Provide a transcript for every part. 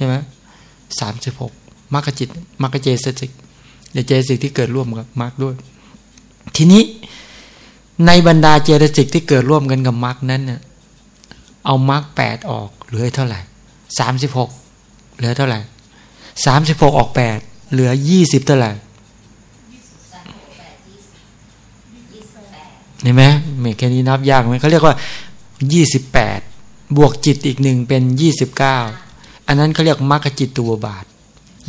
ช่ไหมสามสิบหกมรรคจิตมรรคเจสสิกเจสิกที่เกิดร่วมกับมรรคด้วย ทีนี้ในบรรดาเจตสิกที่เกิดร่วมกันกับมรรคนั้นเนี่ยเอามรรคแปดออกเหลือเท่าไหร่สามสิบหกเหลือเท่าไหร่สามสิบหกออกแปดเหลือยี่สิบเท่าไหร่เห็นไหมไม่แค่นี้นับยากไหมเขาเรียกว่ายี่สิบแปดบวกจิตอีกหนึ่งเป็นยี่สิบเก้า อันนั้นเขาเรียกมรรคจิตตัวบาท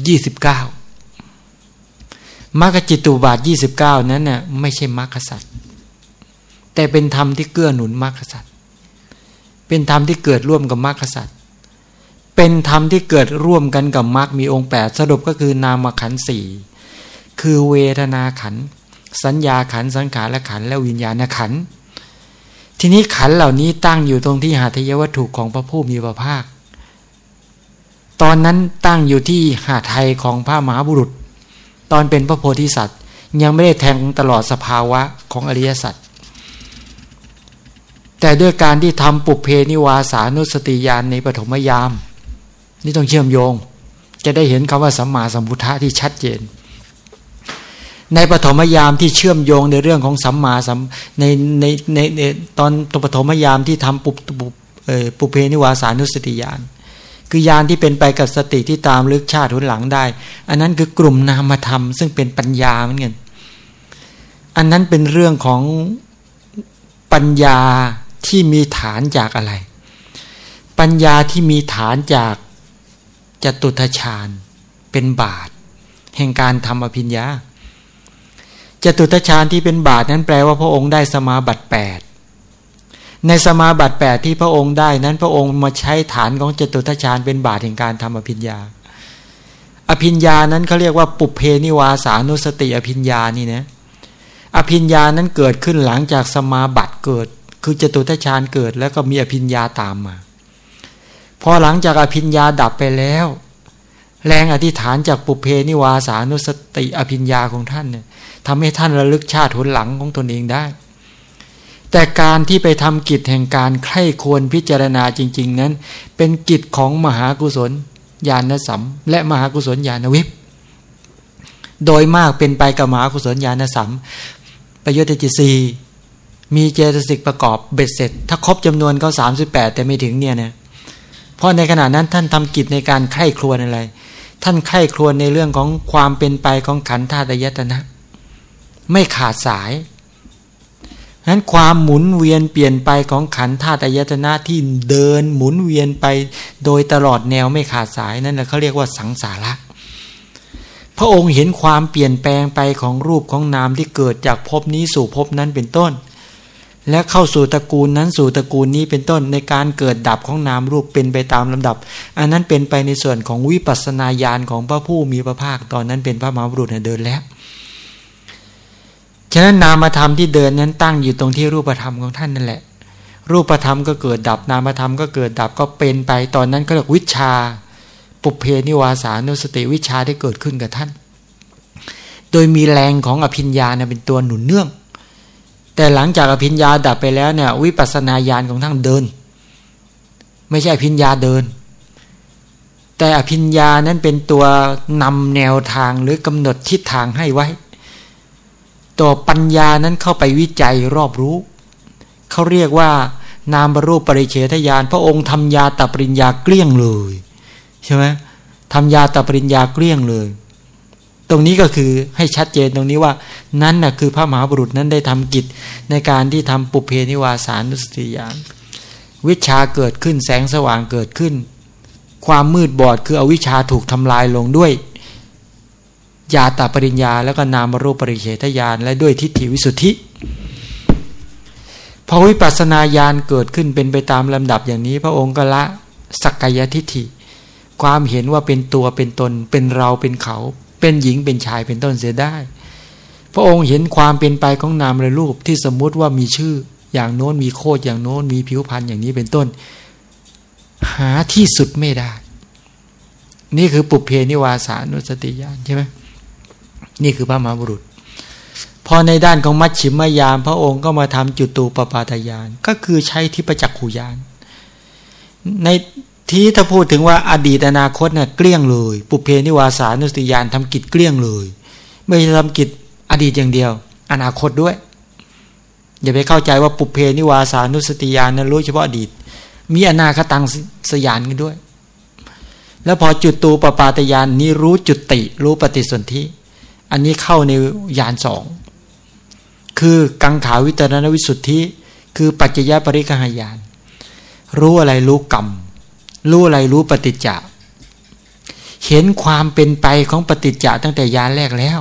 ยี่สิบเก้ามรรคจิตตัวบาทยี่สิบเก้านั้นน่ะไม่ใช่มรรคสัตว์แต่เป็นธรรมที่เกื้อหนุนมรรคสัตว์เป็นธรรมที่เกิดร่วมกับมรรคสัตว์เป็นธรรมที่เกิดร่วมกันกับมรรคมีองค์แปดสรุปก็คือนามขันสี่คือเวทนาขัน สัญญาขันสังขารและขันและวิญญาณขัน ทีนี้ขันเหล่านี้ตั้งอยู่ตรงที่หาทยวัตถุของพระผู้มีพระภาค ตอนนั้นตั้งอยู่ที่หาไทยของพระมหาบุรุษ ตอนเป็นพระโพธิสัตว์ ยังไม่ได้แทงตลอดสภาวะของอริยสัจแต่ด้วยการที่ทำปุเพนิวาสานุสติยานในปฐมยาม นี่ต้องเชื่อมโยง จะได้เห็นคำว่าสัมมาสัมพุทธะที่ชัดเจน ในปฐมยามที่เชื่อมโยงในเรื่องของสัมมาสัมในในในในตอนปฐมยามที่ทำปุปุปเพนิวาสานุสติยาน คือยานที่เป็นไปกับสติที่ตามลึกชาติหุนหลังได้ อันนั้นคือกลุ่มนามธรรม ซึ่งเป็นปัญญาเหมือนกันอันนั้นเป็นเรื่องของปัญญาที่มีฐานจากอะไร ปัญญาที่มีฐานจากจตุทชาญเป็นบาท แห่งการทำอภิญญาจตุทชาญที่เป็นบาทนั้นแปลว่าพระองค์ได้สมาบัติแปด ในสมาบัติแปดที่พระองค์ได้นั้นพระองค์มาใช้ฐานของจตุทชาญเป็นบาทแห่งการทำอภิญญา อภิญญานั้นเขาเรียกว่าปุเพนิวาสานุสติอภิญญานี่นะอภิญญานั้นเกิดขึ้นหลังจากสมาบัติเกิด คือจตุทัชฌานเกิด แล้วก็มีอภิญญาตามมา พอหลังจากอภิญญาดับไปแล้ว แรงอธิษฐานจากปุเพนิวาสานุสติอภิญญาของท่านเนี่ยทำให้ท่านระลึกชาติหนหลังของตนเองได้ แต่การที่ไปทำกิจแห่งการใคร่ควรพิจารณาจริง ๆ นั้น เป็นกิจของมหากุศลญาณสัมและมหากุศลญาณวิปโดยมากเป็นไปกับมหากุศลญาณสัมประโยชน์จิตสีมีเจตสิกประกอบเบ็ดเสร็จ ถ้าครบจำนวนก็สามสิบแปดแต่ไม่ถึงเนี่ยนะเพราะในขณะนั้นท่านทำกิจในการไข้ครวนอะไร ท่านไข้ครวนในเรื่องของความเป็นไปของขันธาตุยตนะ ไม่ขาดสาย นั้นความหมุนเวียนเปลี่ยนไปของขันธาตุยตนะที่เดินหมุนเวียนไปโดยตลอดแนวไม่ขาดสายนั่นแหละเขาเรียกว่าสังสาระพระองค์เห็นความเปลี่ยนแปลงไปของรูปของนามที่เกิดจากภพนี้สู่ภพนั้นเป็นต้น และเข้าสู่ตระกูลนั้นสู่ตระกูลนี้เป็นต้นในการเกิดดับของนามรูปเป็นไปตามลำดับ อันนั้นเป็นไปในส่วนของวิปัสสนาญาณของพระผู้มีพระภาคตอนนั้นเป็นพระมหาบุรุษเดินแล้ว ฉะนั้นนามธรรมที่เดินนั้นตั้งอยู่ตรงที่รูปธรรมของท่านนั่นแหละ รูปธรรมก็เกิดดับนามธรรมก็เกิดดับก็เป็นไปตอนนั้นก็เรียกวิชา ปุเพนิวาสานุสติวิชาที่เกิดขึ้นกับท่าน โดยมีแรงของอภิญญาเป็นตัวหนุนเนื่อง แต่หลังจากอภิญญาดับไปแล้วเนี่ยวิปัสสนาญาณของท่านเดิน ไม่ใช่อภิญญาเดิน แต่อภิญญานั้นเป็นตัวนำแนวทางหรือกำหนดทิศทางให้ไว้ ตัวปัญญานั้นเข้าไปวิจัยรอบรู้ เขาเรียกว่านามรูปปริเฉทญาณพระองค์ทำยาตปริญญาเกลี้ยงเลยใช่ไหมทำยาตปริญญาเกลี้ยงเลย ตรงนี้ก็คือให้ชัดเจนตรงนี้ว่านั้นนะคือพระมหาบุรุษนั้นได้ทำกิจในการที่ทำปุเพนิวาสานุสติยานวิชาเกิดขึ้นแสงสว่างเกิดขึ้น ความมืดบอดคืออวิชชาถูกทำลายลงด้วย ยาตาปริญญา แล้วก็นามรูปปริเฉทญาณและด้วยทิฏฐิวิสุทธิพอวิปัสนาญาณเกิดขึ้นเป็นไปตามลำดับอย่างนี้ พระองค์ก็ละสักกายทิฏฐิ ความเห็นว่าเป็นตัวเป็นตน เป็นเราเป็นเขา เป็นหญิงเป็นชายเป็นต้นเสียได้ พระองค์เห็นความเป็นไปของนามและรูปที่สมมุติว่ามีชื่ออย่างโน้นมีโคดอย่างโน้นมีผิวพรรณอย่างนี้เป็นต้น หาที่สุดไม่ได้ นี่คือปุเพนิวาสานุสติญาณใช่ไหม นี่คือพระมหาบุรุษ พอในด้านของมัชชิมยามพระองค์ก็มาทำจุตูปปาตยาน ก็คือใช้ทิพจักขุยาน ในที่ถ้าพูดถึงว่าอดีตอนาคตเนี่ยเกลี้ยงเลย ปุเพนิวาสานุสติยานทำกิจเกลี้ยงเลย ไม่ใช่ทำกิจอดีตอย่างเดียว อนาคตด้วย อย่าไปเข้าใจว่าปุเพนิวาสานุสติยานนั้นรู้เฉพาะอดีต มีอนาคตังสยานกันด้วย แล้วพอจุดตูปปาตยานนี้รู้จุติ รู้ปฏิสนธิ อันนี้เข้าในยานสองคือกังขาวิตรณวิสุทธิ คือปัจจยปริกหายาน รู้อะไรรู้กรรม รู้อะไรรู้ปฏิจจะเห็นความเป็นไปของปฏิจจะตั้งแต่ยานแรกแล้ว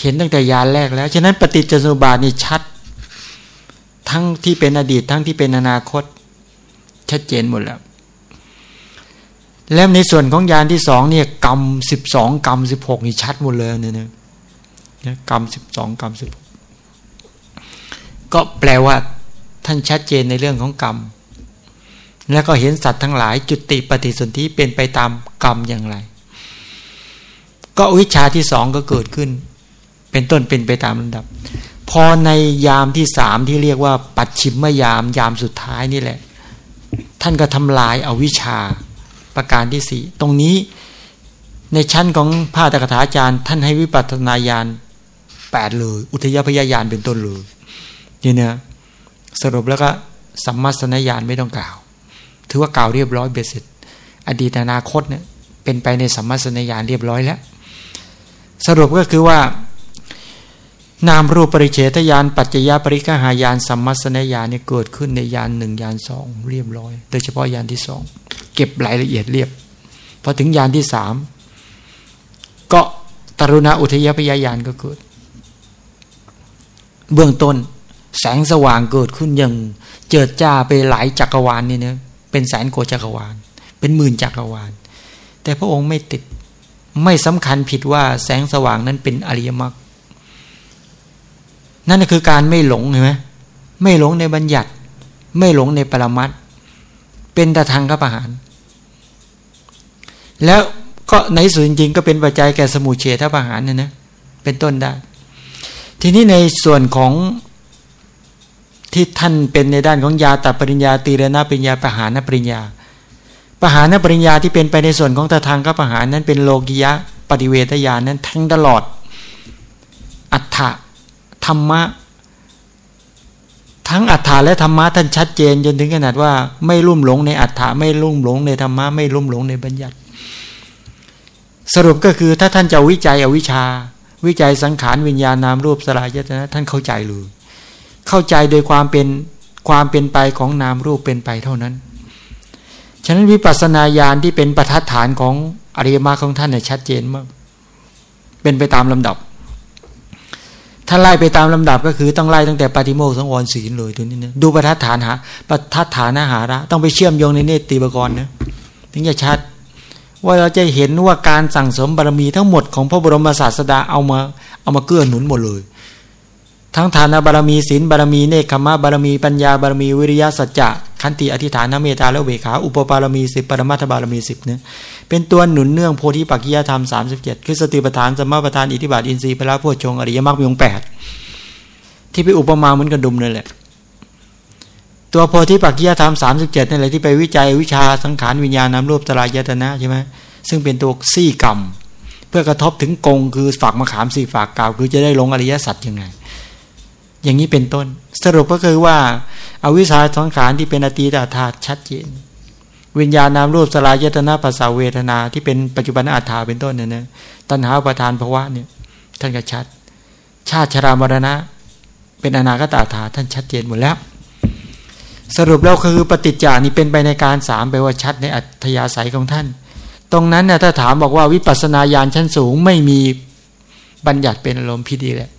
เห็นตั้งแต่ยานแรกแล้ว ฉะนั้นปฏิจจสมุปบาทนี่ชัด ทั้งที่เป็นอดีตทั้งที่เป็นอนาคต ชัดเจนหมดแล้ว แล้วในส่วนของยานที่สองเนี่ยกรรมสิบสองกรรมสิบหกนี่ชัดหมดเลยเนี่ยนะกรรมสิบสองกรรมสิบก็แปลว่าท่านชัดเจนในเรื่องของกรรม แล้วก็เห็นสัตว์ทั้งหลายจุติปฏิสนธิเป็นไปตามกรรมอย่างไร ก็วิชาที่สองก็เกิดขึ้น เป็นต้นเป็นไปตามลำดับ พอในยามที่สามที่เรียกว่า ปัจฉิมมยามยามสุดท้ายนี่แหละ ท่านก็ทำลายอาวิชา ประการที่สี่ตรงนี้ในชั้นของพระตถาจารย์ ท่านให้วิปัสสนาญาณแปดเลย อุทยพยายานเป็นต้นเลยนี่นะสรุปแล้วก็สัมมาสนญาณไม่ต้องกล่าว ถือว่ากล่าวเรียบร้อยเบ็ดเสร็จ อดีตอนาคตเนี่ยเป็นไปในสัมมาสนญาณเรียบร้อยแล้ว สรุปก็คือว่า นามรูปปริเฉทญาณปัจจยปริกหายานสัมมาสนญาณเนี่ยเกิดขึ้นในยานหนึ่งยานสองเรียบร้อย โดยเฉพาะยานที่สองเก็บรายละเอียดเรียบพอถึงยานที่สามก็ตรุณาอุทยพยายานก็เกิด เบื้องต้น แสงสว่างเกิดขึ้นอย่างเจิดจ้าไปหลายจักรวาลนี่เนะเป็นแสนโกจักรวาล เป็นหมื่นจักรวาล แต่พระองค์ไม่ติดไม่สำคัญผิดว่าแสงสว่างนั้นเป็นอริยมรรค นั่นคือการไม่หลงเห็นไหมไม่หลงในบัญญัติ ไม่หลงในปรมัตเป็นตะทางกับอาหาร แล้วก็ในส่วนจริงก็เป็นปัจจัยแก่สมุเฉทประหารเนี่ยนะเป็นต้นได้ ทีนี้ในส่วนของที่ท่านเป็นในด้านของยาตัดปริญญาตีรณปริญญาประหารปริญญาประหารปริญญาที่เป็นไปในส่วนของตทางกับประหารนั้นเป็นโลกิยะปฏิเวทญานั้นทั้งตลอด อัฏฐะ ธรรมะ ทั้งอัฏฐาและธรรมะท่านชัดเจนจนถึงขนาดว่า ไม่ลุ่มหลงในอัฏฐะไม่ลุ่มหลงในธรรมะไม่ลุ่มหลงในบัญญัติ สรุปก็คือถ้าท่านจะวิจัยอวิชชา วิจัยสังขารวิญญาณนามรูปสลายยตนะท่านเข้าใจเลยเข้าใจโดยความเป็นความเป็นไปของนามรูปเป็นไปเท่านั้น ฉะนั้นวิปัสสนาญาณที่เป็นประทัดฐานของอริยมรรคของท่านเนี่ยชัดเจนมาก เป็นไปตามลำดับ ถ้าไล่ไปตามลำดับก็คือต้องไล่ตั้งแต่ปฏิโมกสังวรศีลเลยตัวนี้นะดูประทัดฐานหาประทัดฐานอาหาระ ต้องไปเชื่อมโยงในเนติบกรนะถึงจะชัด ว่าเราจะเห็นว่าการสั่งสมบารมีทั้งหมดของพระบรมศาสดาเอามาเอามาเกื้อหนุนหมดเลย ทั้งฐานบารมีศีลบารมีเนคขมะบารมีปัญญาบารมีวิริยะสัจจะ ขันติอธิฐานเมตตาและเวขาอุปปารมีสิบปรมัตถบารมีสิบเนี่ยเป็นตัวหนุนเนื่องโพธิปักกิยธรรมสามสิบเจ็ดคือสติปัฏฐานสมปัฏฐานอิทธิบาทอินทรีย์พระโพชงอริยมรรคมีองแปดที่ไปอุปมาเหมือนกันดุมนั่นแหละตัวโพธิปักกิยธรรมสามสิบเจ็ดนี่แหละที่ไปวิจัยวิชาสังขารวิญญาณนามรูปตรายตนะใช่ไหมซึ่งเป็นตัวซี่กรรม เพื่อกระทบถึงกงคือฝากมะขามสี่ฝากกาวคือจะได้ลงอริยสัจยังไง อย่างนี้เป็นต้น สรุปก็คือว่าอาวิชชาสังขารที่เป็นอตีตาธาชัดเจน วิญญาณนามรูปสลายยตนาภาษาเวทนาที่เป็นปัจจุบันอาถาเป็นต้นเนี่ยนะตัณหาประทานภาวะเนี่ยท่านก็ชัด ชาติชรามรณะ เป็นอนาคตอาถาท่านชัดเจนหมดแล้วสรุปแล้วคือปฏิจจานี่เป็นไปในการสามไปว่าชัดในอัธยาศัยของท่าน ตรงนั้นเนี่ยถ้าถามบอกว่าวิปัสสนาญาณชั้นสูงไม่มีบัญญัติเป็นอารมณ์พิธีแหละ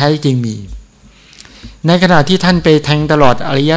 ใช้จริงมี ในขณะที่ท่านไปแทงตลอดอริย